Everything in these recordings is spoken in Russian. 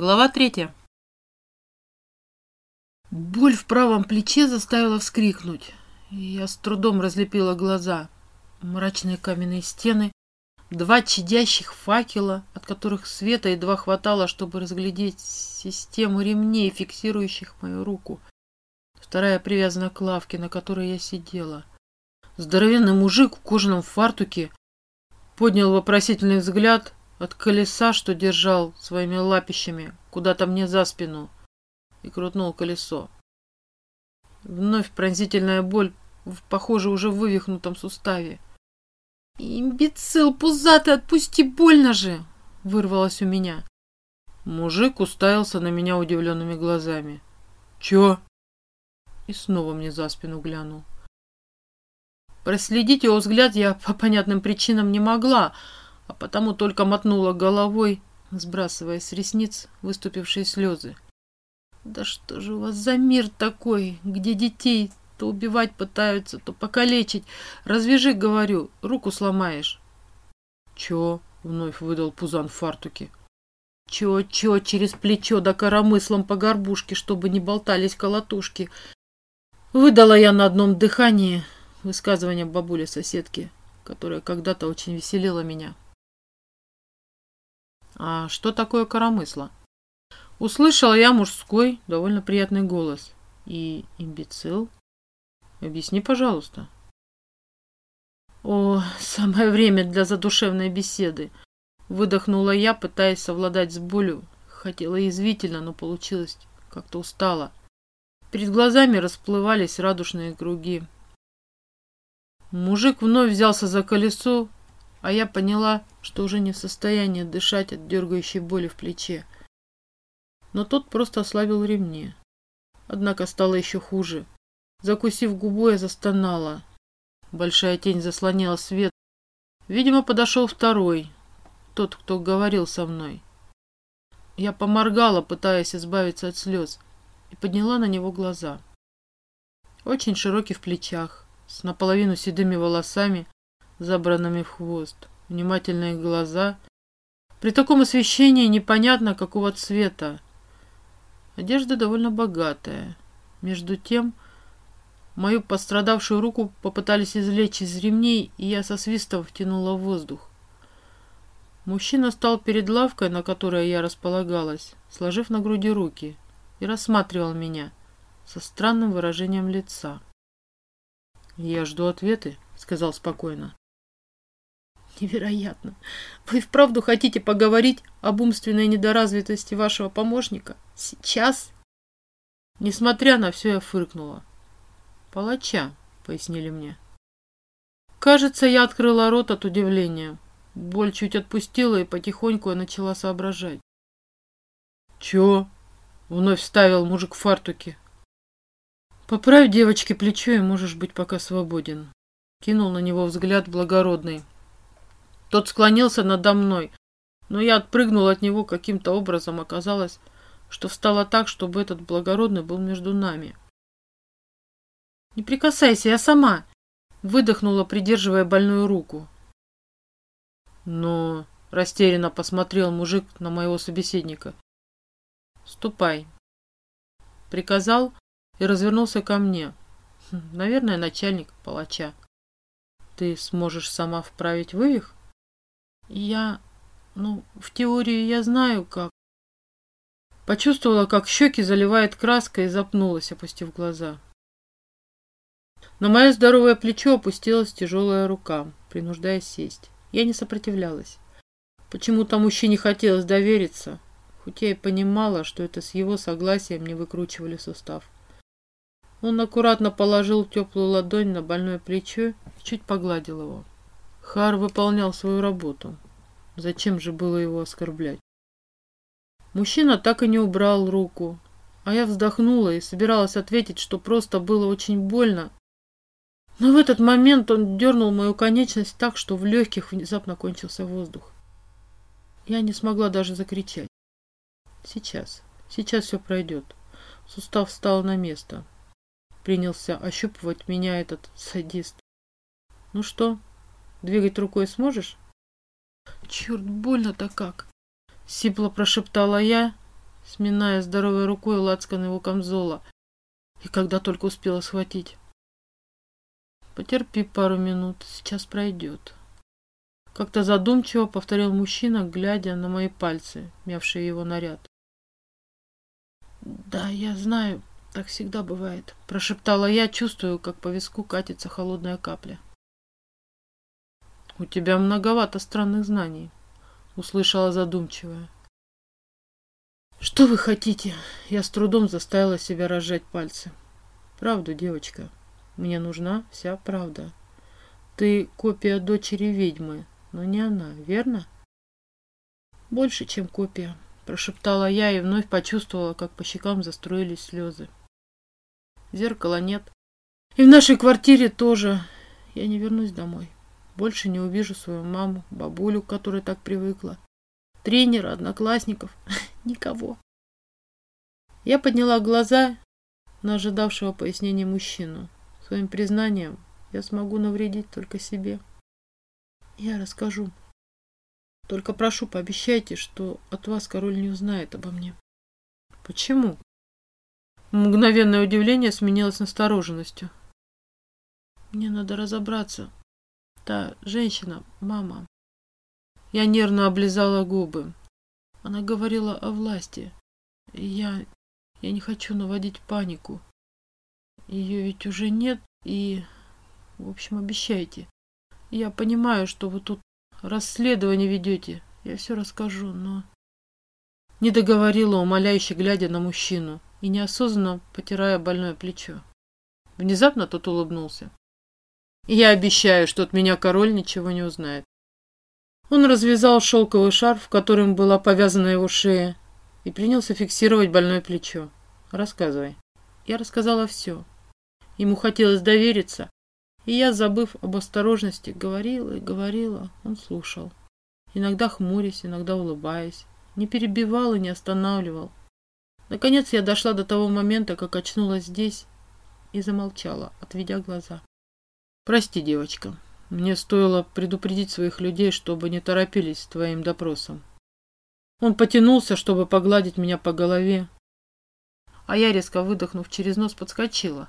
Глава третья. Боль в правом плече заставила вскрикнуть. Я с трудом разлепила глаза. Мрачные каменные стены, два чадящих факела, от которых света едва хватало, чтобы разглядеть систему ремней, фиксирующих мою руку. Вторая привязана к лавке, на которой я сидела. Здоровенный мужик в кожаном фартуке поднял вопросительный взгляд, от колеса, что держал своими лапищами, куда-то мне за спину, и крутнул колесо. Вновь пронзительная боль, похоже, уже в вывихнутом суставе. «Имбецил пузатый, отпусти, больно же!» — вырвалось у меня. Мужик уставился на меня удивленными глазами. «Чё?» И снова мне за спину глянул. Проследить его взгляд я по понятным причинам не могла, — а потому только мотнула головой, сбрасывая с ресниц выступившие слезы. «Да что же у вас за мир такой, где детей то убивать пытаются, то покалечить? Развяжи, говорю, руку сломаешь». «Чё?» — вновь выдал Пузан в фартуке. «Чё-чё, через плечо да коромыслом по горбушке, чтобы не болтались колотушки». Выдала я на одном дыхании высказывание бабули-соседки, которая когда-то очень веселила меня. А что такое коромысло? Услышала я мужской, довольно приятный голос. И имбецил? Объясни, пожалуйста. О, самое время для задушевной беседы. Выдохнула я, пытаясь совладать с болью. Хотела язвительно, но получилось как-то устало. Перед глазами расплывались радужные круги. Мужик вновь взялся за колесо, а я поняла, что уже не в состоянии дышать от дергающей боли в плече. Но тот просто ослабил ремни. Однако стало еще хуже. Закусив губу, я застонала. Большая тень заслоняла свет. Видимо, подошел второй, тот, кто говорил со мной. Я поморгала, пытаясь избавиться от слез, и подняла на него глаза. Очень широкий в плечах, с наполовину седыми волосами, забранными в хвост, внимательные глаза. При таком освещении непонятно, какого цвета. Одежда довольно богатая. Между тем, мою пострадавшую руку попытались извлечь из ремней, и я со свистом втянула воздух. Мужчина стал перед лавкой, на которой я располагалась, сложив на груди руки, и рассматривал меня со странным выражением лица. «Я жду ответы», — сказал спокойно. Невероятно. Вы вправду хотите поговорить об умственной недоразвитости вашего помощника? Сейчас? Несмотря на все, я фыркнула. Палача, пояснили мне. Кажется, я открыла рот от удивления. Боль чуть отпустила, и потихоньку я начала соображать. «Чё?» — вновь вставил мужик в фартуке. «Поправь девочке плечо, и можешь быть пока свободен». Кинул на него взгляд благородный, тот склонился надо мной, но я отпрыгнул от него каким-то образом. Оказалось, что встала так, чтобы этот благородный был между нами. «Не прикасайся, я сама!» Выдохнула, придерживая больную руку. Но растерянно посмотрел мужик на моего собеседника. «Ступай!» Приказал и развернулся ко мне. Хм, наверное, начальник палача. «Ты сможешь сама вправить вывих?» Я... Ну, в теории я знаю, как. Почувствовала, как щеки заливает краска и запнулась, опустив глаза. На мое здоровое плечо опустилась тяжелая рука, принуждая сесть. Я не сопротивлялась. Почему-то мужчине хотелось довериться, хоть я и понимала, что это с его согласием не выкручивали сустав. Он аккуратно положил теплую ладонь на больное плечо и чуть погладил его. Хар выполнял свою работу. Зачем же было его оскорблять? Мужчина так и не убрал руку, а я вздохнула и собиралась ответить, что просто было очень больно. Но в этот момент он дернул мою конечность так, что в легких внезапно кончился воздух. Я не смогла даже закричать. Сейчас, сейчас все пройдет. Сустав встал на место. Принялся ощупывать меня этот садист. Ну что, Двигать рукой сможешь? Черт, больно-то как. Сипло прошептала я сминая здоровой рукой лацкан его камзола, и когда только успела схватить. Потерпи пару минут, сейчас пройдет. Как-то задумчиво повторил мужчина, глядя на мои пальцы, мявшие его наряд. «Да, я знаю, так всегда бывает», – прошептала я, чувствую, как по виску катится холодная капля. «У тебя многовато странных знаний», – услышала задумчивая. «Что вы хотите?» Я с трудом заставила себя разжать пальцы. «Правду, девочка. Мне нужна вся правда. Ты копия дочери ведьмы, но не она, верно?» «Больше, чем копия», – прошептала я и вновь почувствовала, как по щекам застроились слезы. Зеркала нет. И в нашей квартире тоже. Я не вернусь домой. Больше не увижу свою маму, бабулю, к которой так привыкла. Тренера, одноклассников. Никого. Я подняла глаза на ожидавшего пояснения мужчину. Своим признанием я смогу навредить только себе. Я расскажу. Только прошу, пообещайте, что от вас король не узнает обо мне. Почему? Мгновенное удивление сменилось настороженностью. Мне надо разобраться. Та женщина, мама. Я нервно облизала губы. Она говорила о власти. Я... я не хочу наводить панику. Ее ведь уже нет, и... В общем, обещайте. Я понимаю, что вы тут расследование ведете. Я все расскажу, но... Не договорила, умоляюще глядя на мужчину и неосознанно потирая больное плечо. Внезапно тот улыбнулся. «Я обещаю, что от меня король ничего не узнает». Он развязал шелковый шарф, которым была повязана его шея, и принялся фиксировать больное плечо. «Рассказывай». Я рассказала все. Ему хотелось довериться, и я, забыв об осторожности, говорила и говорила, он слушал. Иногда хмурясь, иногда улыбаясь. Не перебивал и не останавливал. Наконец я дошла до того момента, как очнулась здесь и замолчала, отведя глаза. «Прости, девочка, мне стоило предупредить своих людей, чтобы не торопились с твоим допросом. Он потянулся, чтобы погладить меня по голове, а я, резко выдохнув через нос, подскочила.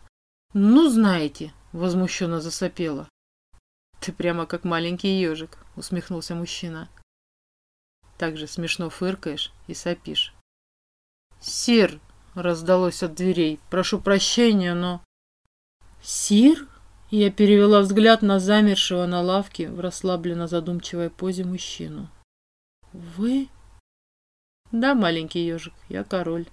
«Ну, знаете!» — возмущенно засопела. «Ты прямо как маленький ежик», — усмехнулся мужчина. «Так же смешно фыркаешь и сопишь. «Сир!» — раздалось от дверей. «Прошу прощения, но...» «Сир?» Я перевела взгляд на замершего на лавке в расслабленно задумчивой позе мужчину. «Вы?» «Да, маленький ежик, я король.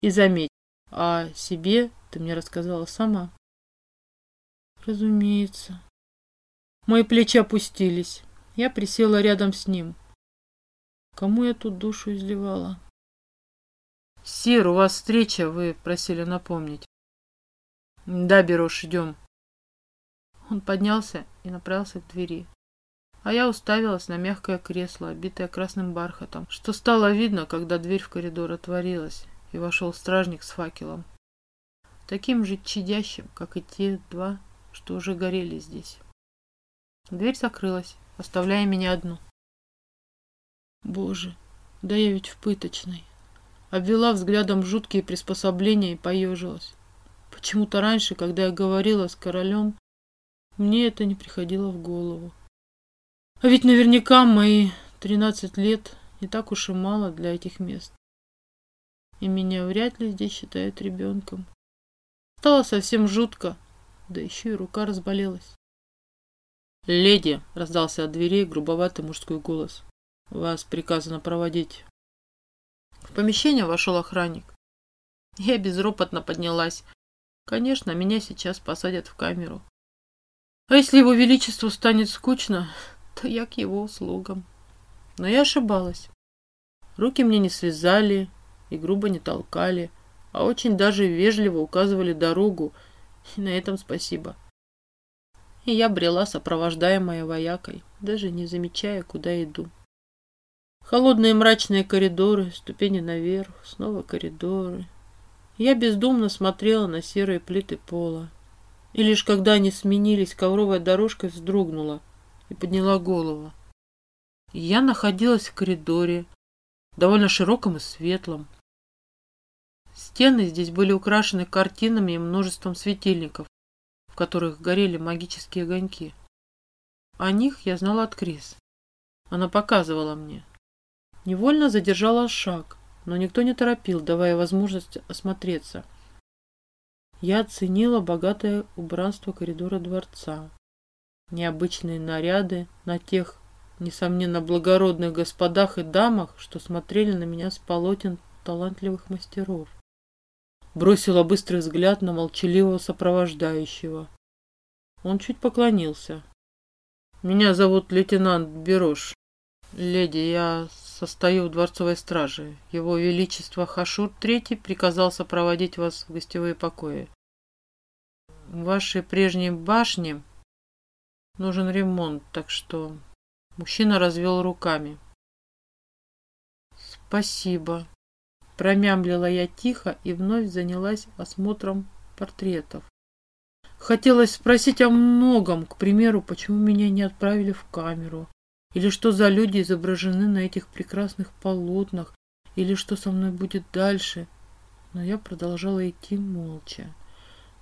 И заметь, о себе ты мне рассказала сама». «Разумеется». Мои плечи опустились. Я присела рядом с ним. Кому я тут душу изливала? «Сир, у вас встреча, вы просили напомнить». «Да, Берош, идем». Он поднялся и направился к двери. А я уставилась на мягкое кресло, обитое красным бархатом, что стало видно, когда дверь в коридор отворилась, и вошел стражник с факелом. Таким же чадящим, как и те два, что уже горели здесь. Дверь закрылась, оставляя меня одну. Боже, да я ведь в пыточной обвела взглядом жуткие приспособления и поежилась. Почему-то раньше, когда я говорила с королем, мне это не приходило в голову. А ведь наверняка мои тринадцать лет не так уж и мало для этих мест. И меня вряд ли здесь считают ребенком. Стало совсем жутко, да еще и рука разболелась. «Леди!» — раздался от дверей грубоватый мужской голос. «Вас приказано проводить». В помещение вошел охранник. Я безропотно поднялась. Конечно, меня сейчас посадят в камеру. А если его величеству станет скучно, то я к его услугам. Но я ошибалась. Руки мне не связали и грубо не толкали, а очень даже вежливо указывали дорогу, и на этом спасибо. И я брела, сопровождаемая воякой, даже не замечая, куда иду. Холодные мрачные коридоры, ступени наверх, снова коридоры. Я бездумно смотрела на серые плиты пола. И лишь когда они сменились ковровой дорожкой, вздрогнула и подняла голову. Я находилась в коридоре, довольно широком и светлом. Стены здесь были украшены картинами и множеством светильников, в которых горели магические огоньки. О них я знала от Крис. Она показывала мне. Невольно задержала шаг, но никто не торопил, давая возможность осмотреться. Я оценила богатое убранство коридора дворца. Необычные наряды на тех, несомненно, благородных господах и дамах, что смотрели на меня с полотен талантливых мастеров. Бросила быстрый взгляд на молчаливого сопровождающего. Он чуть поклонился. «Меня зовут лейтенант Берош. Леди, я состою в дворцовой страже. Его Величество Хашур III приказал сопроводить вас в гостевые покои. В вашей прежней башне нужен ремонт, так что... Мужчина развел руками. Спасибо. Промямлила я тихо и вновь занялась осмотром портретов. Хотелось спросить о многом, к примеру, почему меня не отправили в камеру, или что за люди изображены на этих прекрасных полотнах? Или что со мной будет дальше? Но я продолжала идти молча,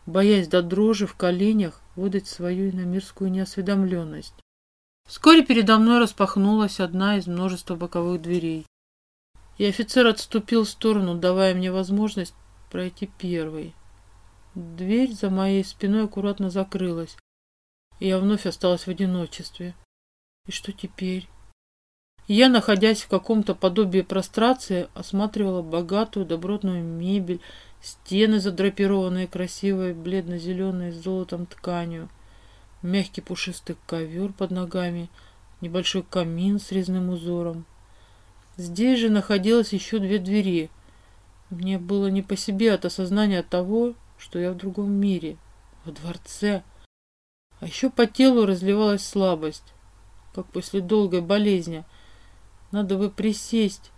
боясь до дрожи в коленях выдать свою иномирскую неосведомленность. Вскоре передо мной распахнулась одна из множества боковых дверей. И офицер отступил в сторону, давая мне возможность пройти первой. Дверь за моей спиной аккуратно закрылась, и я вновь осталась в одиночестве. И что теперь? Я, находясь в каком-то подобии прострации, осматривала богатую добротную мебель, стены, задрапированные красивой бледно-зеленой с золотом тканью, мягкий пушистый ковер под ногами, небольшой камин с резным узором. Здесь же находилось еще две двери. Мне было не по себе от осознания того, что я в другом мире, во дворце. А еще по телу разливалась слабость как после долгой болезни. Надо бы присесть,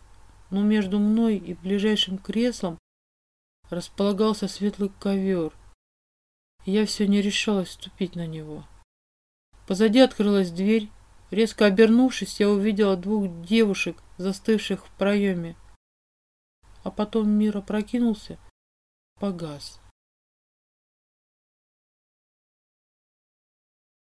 но между мной и ближайшим креслом располагался светлый ковер. я все не решалась вступить на него. Позади открылась дверь. Резко обернувшись, я увидела двух девушек, застывших в проеме. А потом мир опрокинулся, погас.